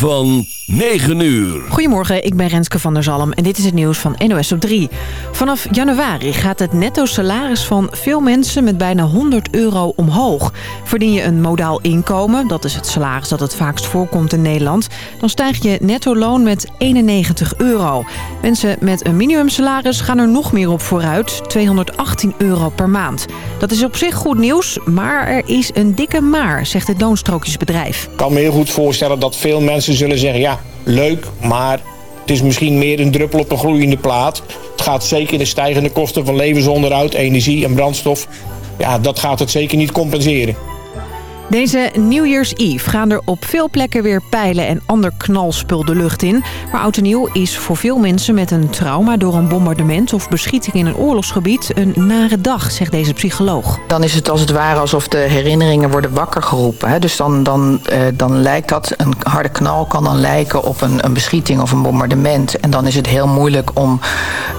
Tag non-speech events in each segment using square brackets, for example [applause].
van 9 uur. Goedemorgen, ik ben Renske van der Zalm en dit is het nieuws van NOS op 3. Vanaf januari gaat het netto salaris van veel mensen met bijna 100 euro omhoog. Verdien je een modaal inkomen, dat is het salaris dat het vaakst voorkomt in Nederland... dan stijgt je netto loon met 91 euro. Mensen met een minimumsalaris gaan er nog meer op vooruit, 218 euro per maand. Dat is op zich goed nieuws, maar er is een dikke maar, zegt het loonstrookjesbedrijf. Ik kan me heel goed voorstellen dat veel mensen zullen zeggen... ja, leuk, maar het is misschien meer een druppel op een gloeiende plaat. Het gaat zeker de stijgende kosten van levensonderhoud, energie en brandstof... ja, dat gaat het zeker niet compenseren. Deze New Year's Eve gaan er op veel plekken weer pijlen en ander knalspul de lucht in. Maar Oud en Nieuw is voor veel mensen met een trauma door een bombardement of beschieting in een oorlogsgebied een nare dag, zegt deze psycholoog. Dan is het als het ware alsof de herinneringen worden wakker geroepen. Hè? Dus dan, dan, eh, dan lijkt dat, een harde knal kan dan lijken op een, een beschieting of een bombardement. En dan is het heel moeilijk om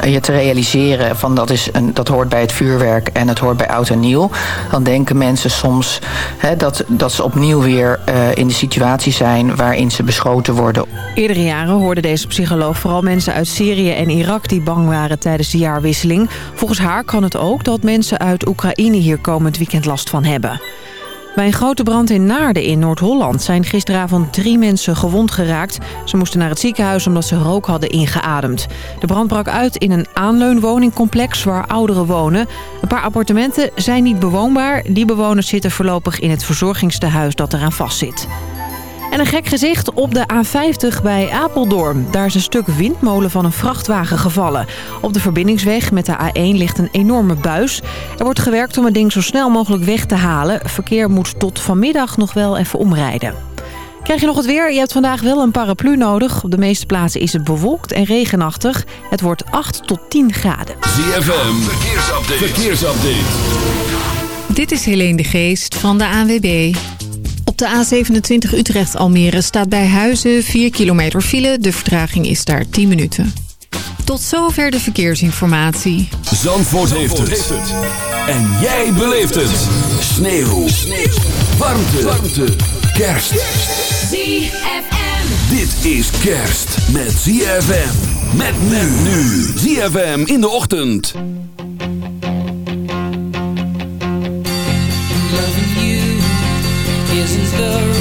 eh, je te realiseren van dat, is een, dat hoort bij het vuurwerk en het hoort bij Oud en Nieuw. Dan denken mensen soms hè, dat dat ze opnieuw weer uh, in de situatie zijn waarin ze beschoten worden. Eerdere jaren hoorde deze psycholoog vooral mensen uit Syrië en Irak die bang waren tijdens de jaarwisseling. Volgens haar kan het ook dat mensen uit Oekraïne hier komend weekend last van hebben. Bij een grote brand in Naarden in Noord-Holland zijn gisteravond drie mensen gewond geraakt. Ze moesten naar het ziekenhuis omdat ze rook hadden ingeademd. De brand brak uit in een aanleunwoningcomplex waar ouderen wonen. Een paar appartementen zijn niet bewoonbaar. Die bewoners zitten voorlopig in het verzorgingstehuis dat eraan vastzit. En een gek gezicht op de A50 bij Apeldoorn. Daar is een stuk windmolen van een vrachtwagen gevallen. Op de verbindingsweg met de A1 ligt een enorme buis. Er wordt gewerkt om het ding zo snel mogelijk weg te halen. Verkeer moet tot vanmiddag nog wel even omrijden. Krijg je nog het weer? Je hebt vandaag wel een paraplu nodig. Op de meeste plaatsen is het bewolkt en regenachtig. Het wordt 8 tot 10 graden. ZFM, verkeersupdate. verkeersupdate. Dit is Helene de Geest van de ANWB. Op de A27 Utrecht-Almere staat bij Huizen 4 kilometer file. De vertraging is daar 10 minuten. Tot zover de verkeersinformatie. Zandvoort, heeft, het. En jij beleeft het. Sneeuw. Sneeuw. Warmte. Warmte. Kerst. ZFM. Dit is kerst met ZFM. Met men nu. ZFM in de ochtend. The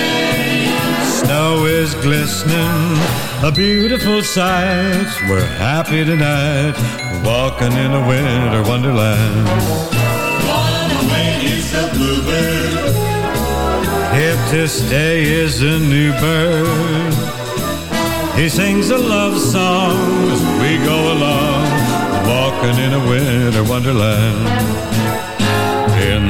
Snow is glistening, a beautiful sight. We're happy tonight, walking in a winter wonderland. Gone away is the bluebird. Here to stay is a new bird. He sings a love song as we go along, walking in a winter wonderland.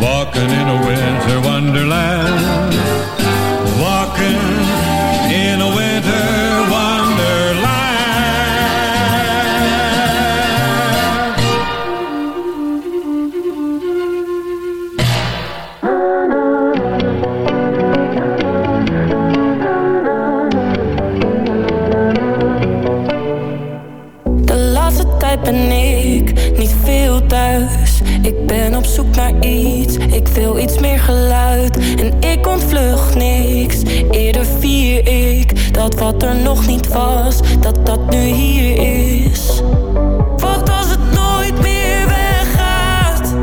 Walking in a winter wonderland. Walking in a winter wat er nog niet was, dat dat nu hier is. Wat als het nooit meer weggaat?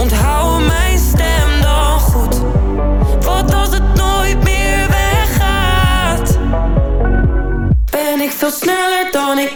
Onthoud mijn stem dan goed. Wat als het nooit meer weggaat? Ben ik veel sneller dan ik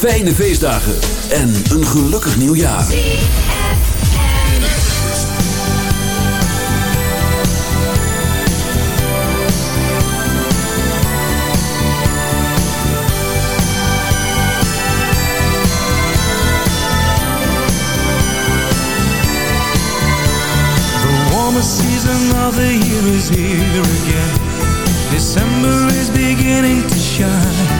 fijne feestdagen en een gelukkig nieuwjaar. the season of the year is here again. December is beginning to shine.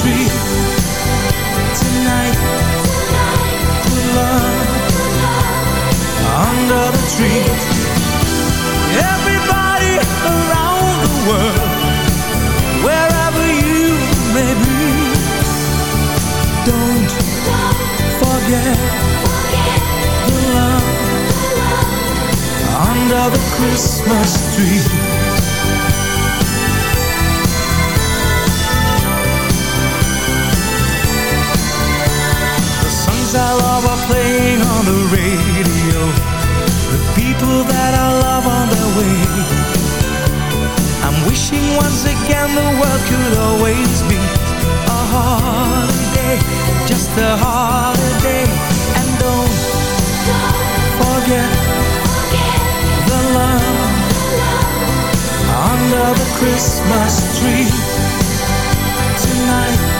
Tonight, under the tree. Everybody around the world, wherever you may be, don't forget the love under the Christmas tree. Playing on the radio. The people that I love on their way. I'm wishing once again the world could always be a holiday, just a holiday. And don't forget the love under the Christmas tree. Tonight,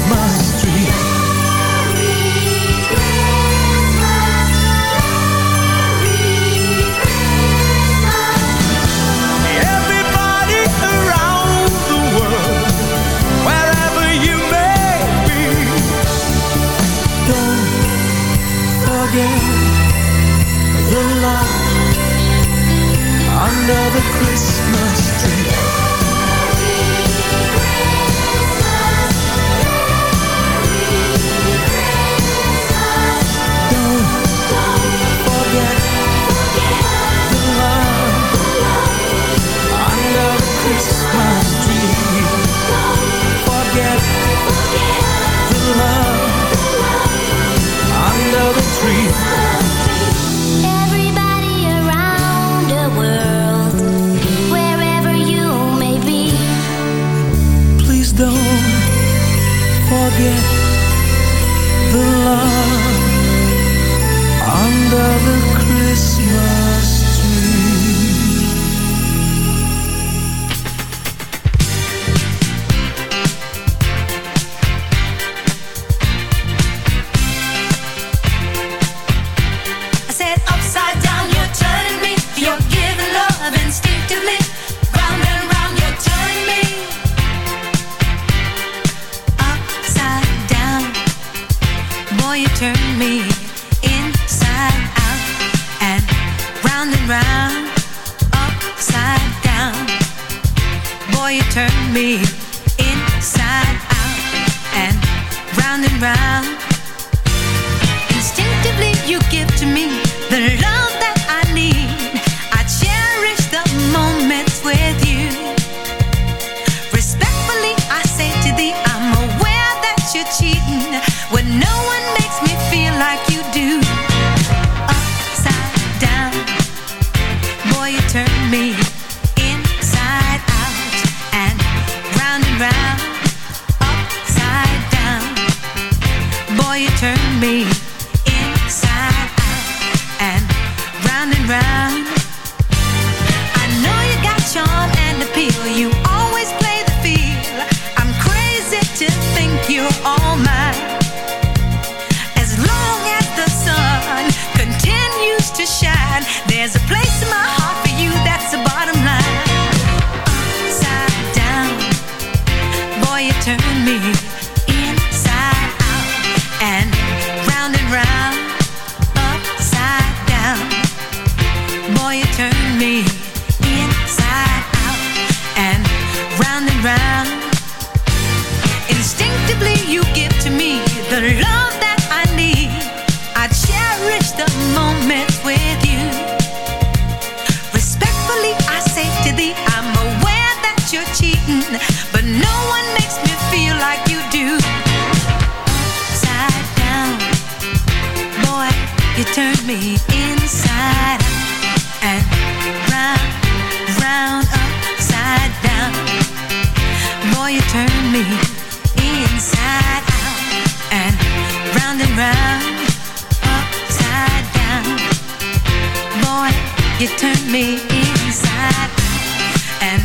you turn me inside out and round and round. You turn me inside out and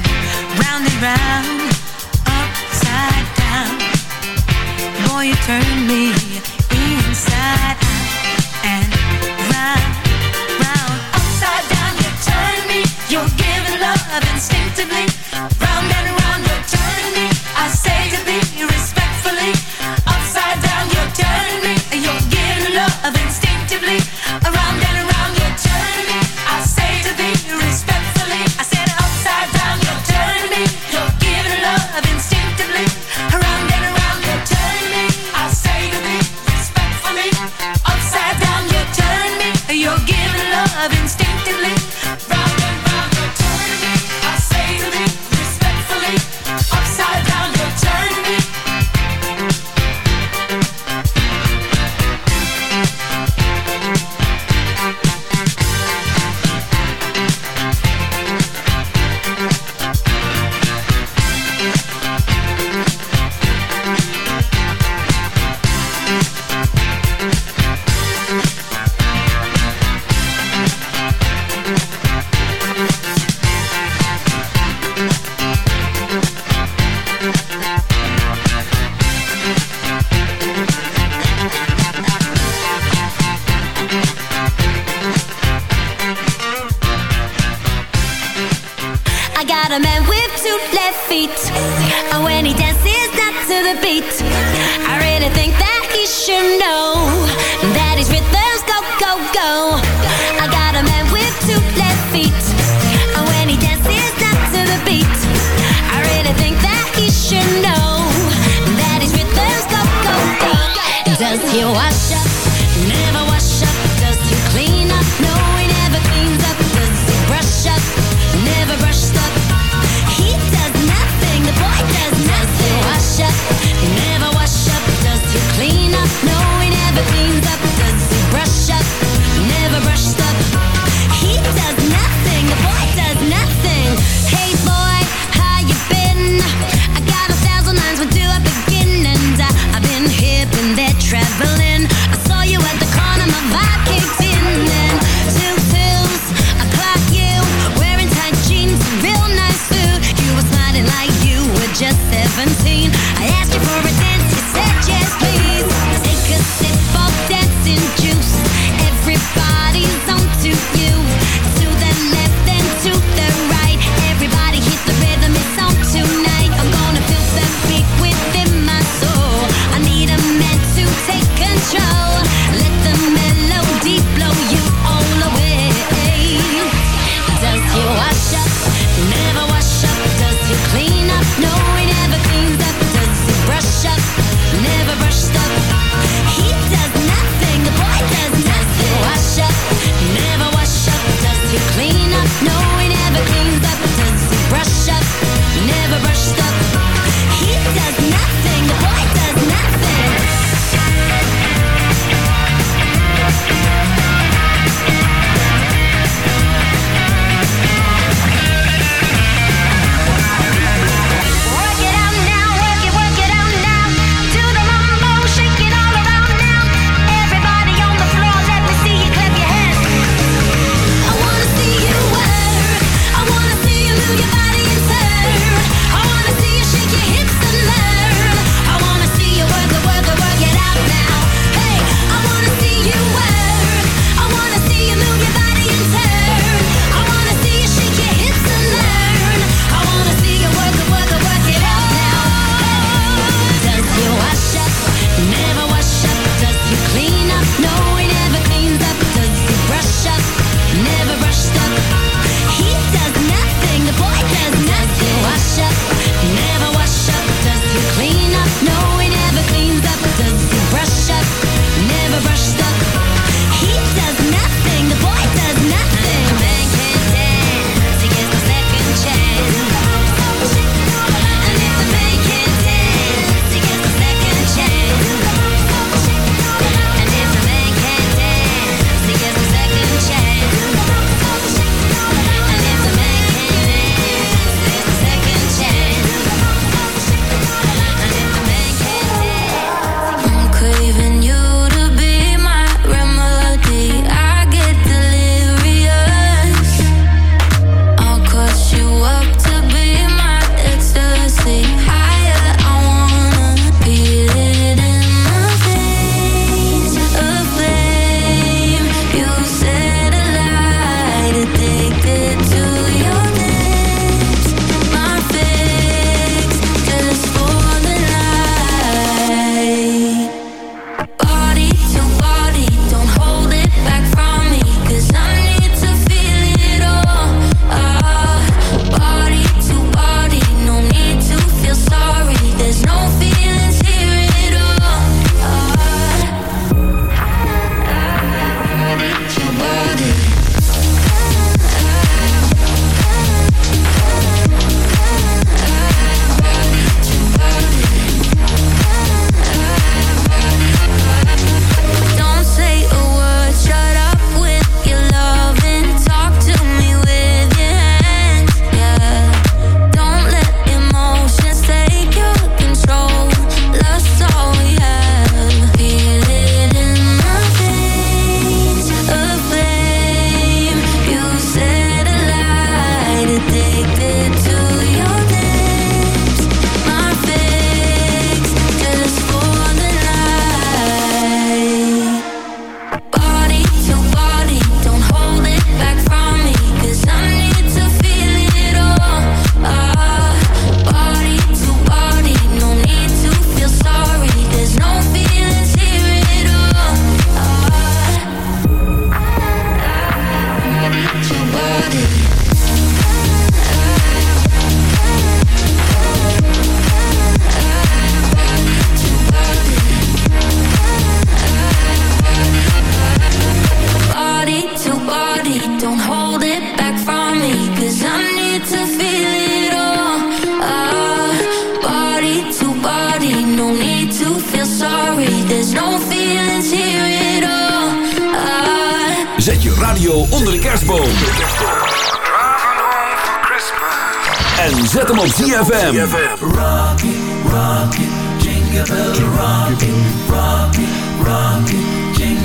round and round, upside down. Boy, you turn me inside out and round, round, upside down. You turn me. You're giving love instinctively. You watch 17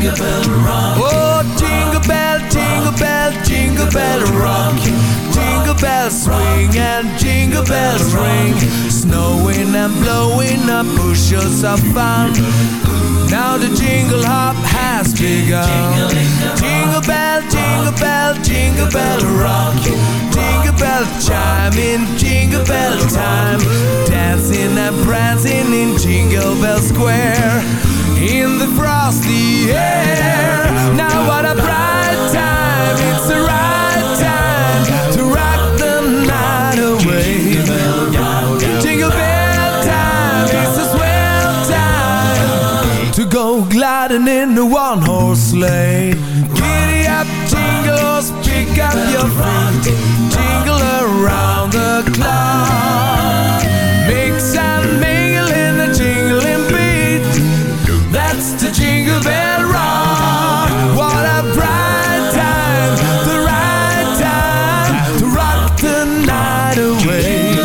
jingle bell rockin'. Oh, jingle bell, jingle bell, jingle bell rock. Jingle bells swing and jingle bells ring. Snowing and blowing up bushels of fun. Now the jingle hop has begun. Jingle bell, jingle bell, jingle bell rock. Jingle bell chime in jingle bell time. Dancing and prancing in Jingle Bell Square. In the frosty air. Now what a bright time. It's the right time to rock the night away. Jingle bell time. It's a swell time to go gliding in the one horse sleigh. Giddy up, jingles, pick up your feet. Jingle around the clock. Mix and mingle That's the jingle bell rock. What a bright time, the right time to rock the night away.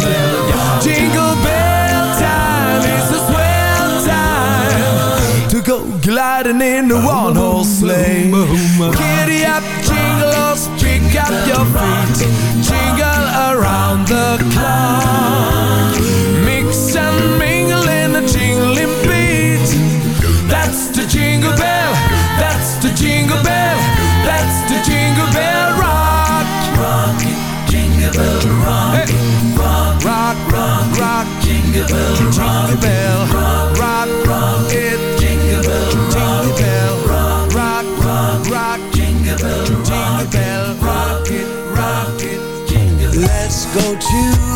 Jingle bell time is a swell time to go gliding in the one horse sleigh. Giddy up, jingles, pick up your feet, jingle bell jingle bell, rock, rock, it, jingle bell jingle bell, rock, rock, rock, jingle bell jingle bell, rock it, rock it. Let's go to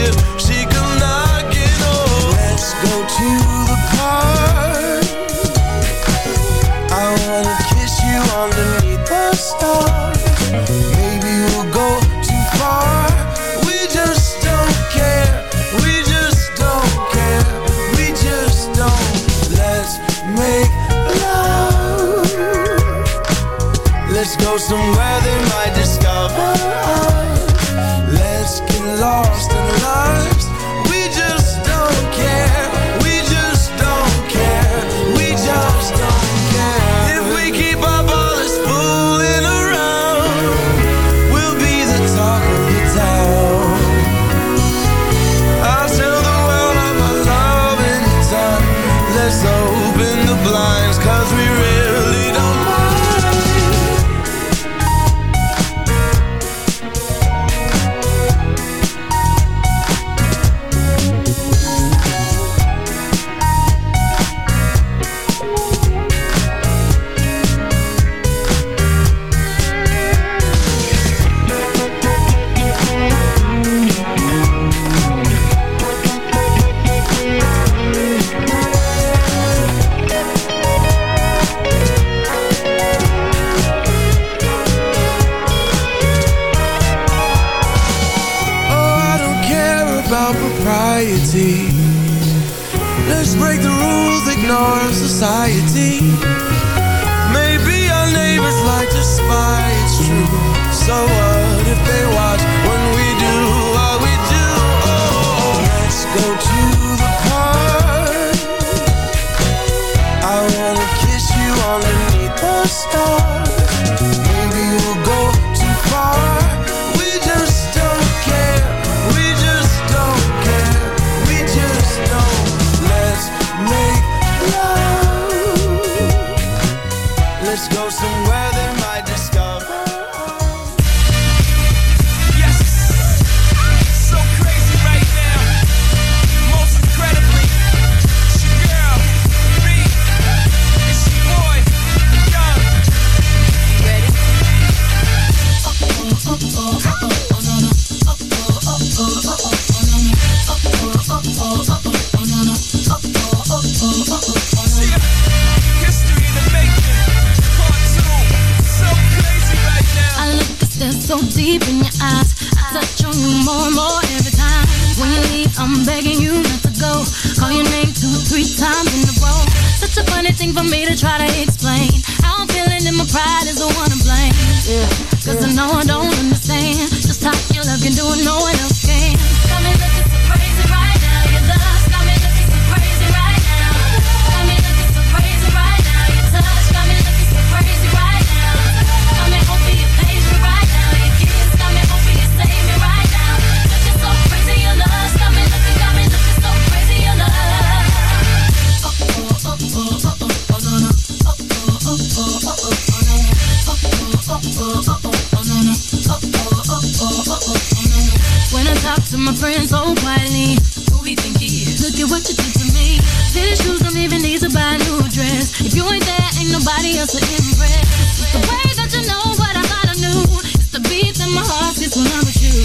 until she beats in my heart gets when I'm with you.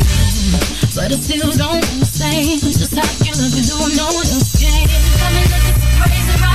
But I still don't understand just how you love you doing no one else can. Come and look, it's crazy, right?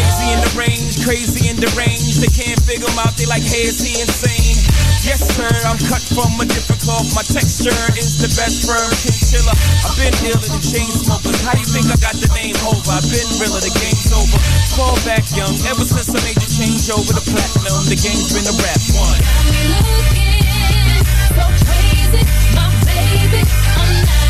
Crazy in the range, crazy in the range. They can't figure him out, they like, hey, is he insane? Yes, sir, I'm cut from a different cloth. My texture is the best firm chinchilla. I've been dealing the chain smokers. How do you think I got the name over? I've been realer, the game's over. Fall back young, ever since I made the change over the platinum. The game's been a rap one. Got me looking so crazy, my baby, I'm not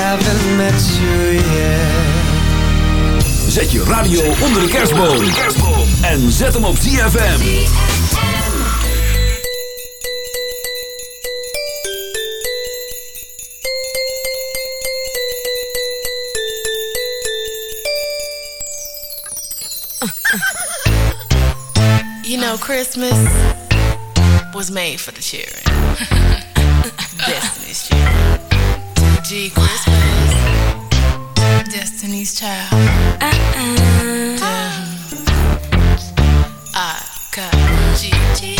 haven't met you yet Zet je radio onder de kerstboom. En zet hem op ZFM. You know, Christmas was made for the children. [laughs] Destiny's Child. G Christmas. Destiny's Child. Uh-uh. I got G. Kabuki.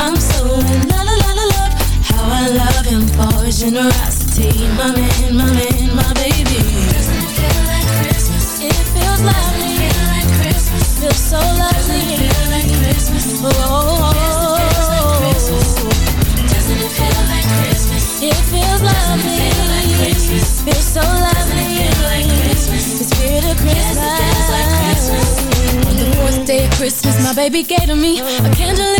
I'm so in la la la love. How I love him for his generosity, my man, my man, my baby. Doesn't it feel like Christmas? It feels lovely. It Feel like Christmas. Feels so lovely. Feel like Christmas. Doesn't it feel like Christmas? It feels lovely. Feels so lovely. The spirit of Christmas. On the fourth day of Christmas, my baby gave to me a candlelit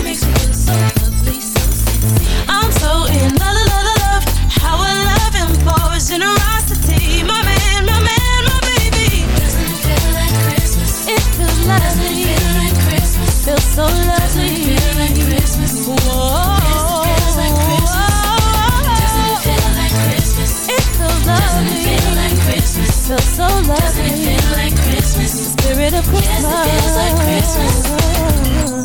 Generosity, my man, my man, my baby. Doesn't it feel like Christmas? It feels Doesn't it feel like Christmas? Feels so lovely. it feel like Christmas? Whoa. Feels like Christmas. Doesn't it feel like Christmas? It feels it lovely. feel like Christmas? Feels so Doesn't it feel like Christmas? The spirit of Yes, it feels like Christmas.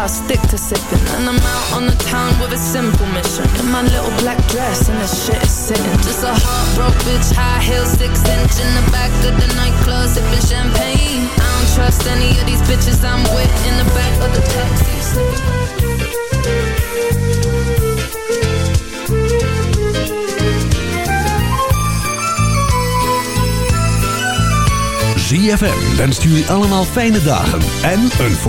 I stick to sipping. And I'm out on the town with a simple mission. In my little black dress and the shit is sitting. Just a heartbroken bitch, high heels, six inch in the back of the nightclub, sipping champagne. I don't trust any of these bitches I'm with in the back of the taxi. ZFM wenst jullie allemaal fijne dagen en een voorzitter.